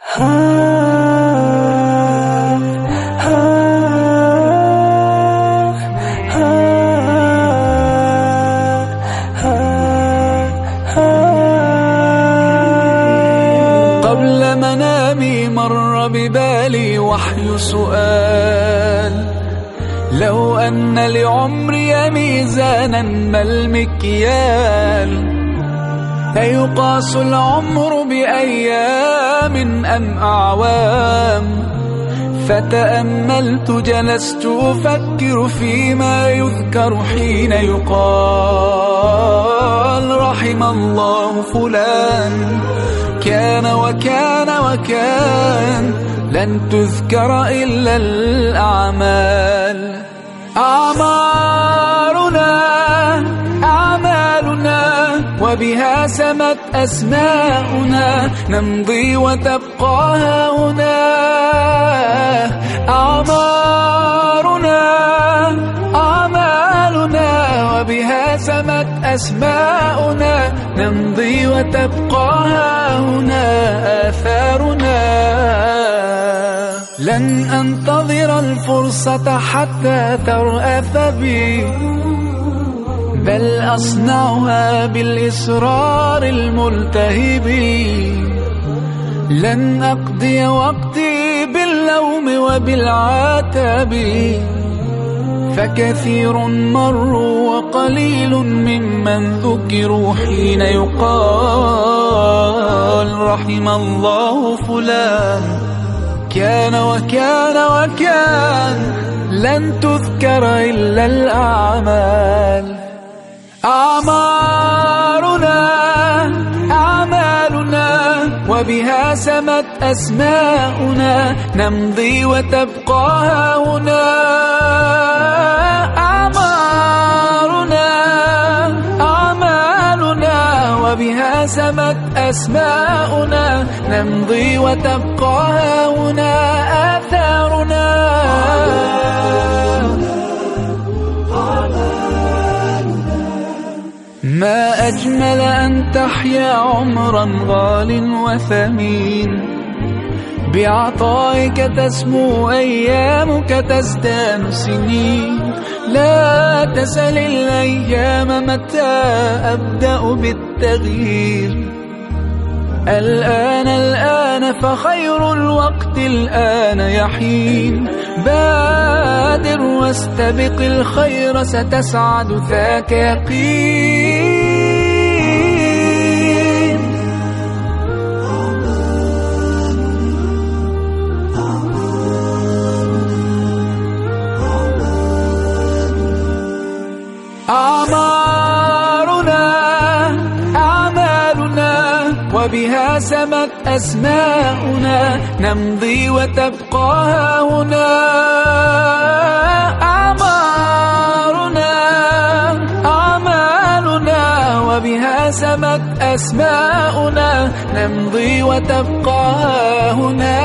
قبل منامي مر ببالي وحي سؤال. لو أن لعمري ميزانا ما المكيال. أيقاس العمر بأيام أم أعوام. فتأملت جلست أفكر فيما يذكر حين يقال رحم الله فلان. كان وكان وكان لن تذكر إلا الأعمال. أعمارنا وبها سمت أسماؤنا نمضي وتبقى هنا أعمارنا أعمالنا وبها سمت أسماؤنا نمضي وتبقى هنا آثارنا. لن أنتظر الفرصة حتى ترأف بي. بل أصنعها بالإصرار الملتهب. لن أقضي وقتي باللوم وبالعتاب. فكثير مروا وقليل ممن ذكروا حين يقال رحم الله فلان. كان وكان وكان لن تذكر إلا الأعمال. أعمارنا أعمالنا وبها سمت أسماؤنا نمضي وتبقى هنا أعمارنا أعمالنا وبها سمت أسماؤنا نمضي وتبقى هنا ما أجمل أن تحيا عمرا غال وثمين. بعطائك تسمو أيامك تزدان سنين. لا تسل الأيام متى أبدأ بالتغيير. الآن الآن فخير الوقت الآن يحين بادر واستبق الخير ستسعد ذاك يقين. وبها سمت أسماؤنا نمضي وتبقى هنا أعمارنا أعمالنا وبها سمت أسماؤنا نمضي وتبقى هنا